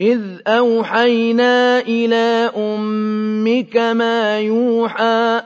إذ أوحينا إلى أمك ما يوحى